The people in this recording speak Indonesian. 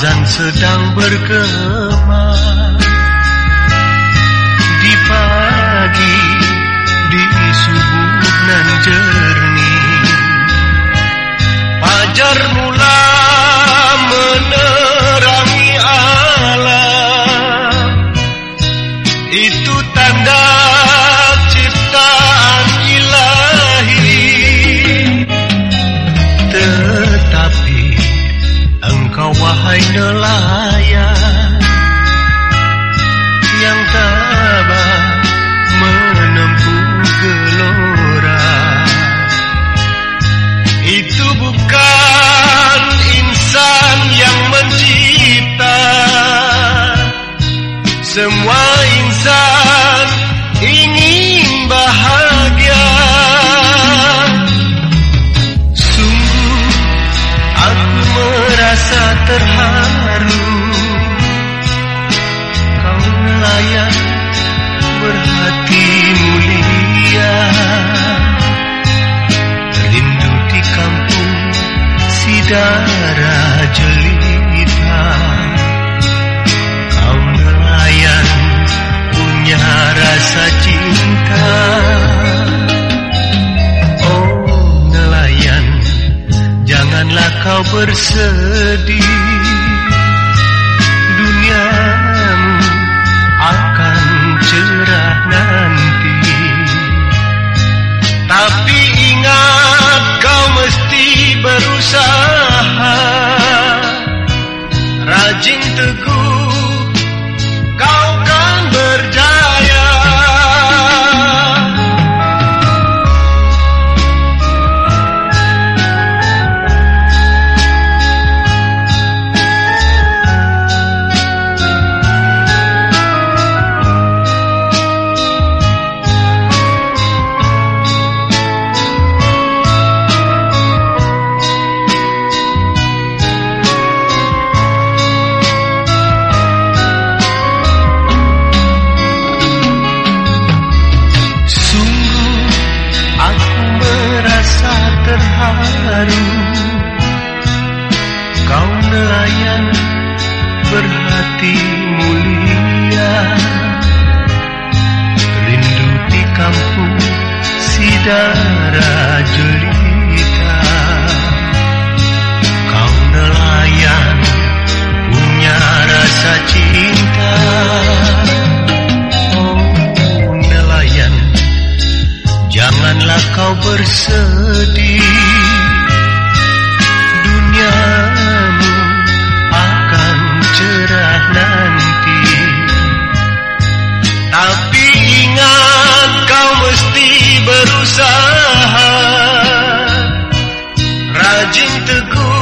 azan sedang bergema di pagi di subuh nan jernih Semua insan ingin bahagia. Sungguh aku merasa terharu. Kau nelayan berhati mulia. Rindu di kampung Sidara jelita nelayan punya rasa cinta. Janganlah kau bersedih terharu Kau nelayan berhati mulia. Rindu di kampung Sidara jelita. Kau nelayan punya rasa cinta. Oh nelayan Janganlah kau bersedih berusaha. Rajin teguh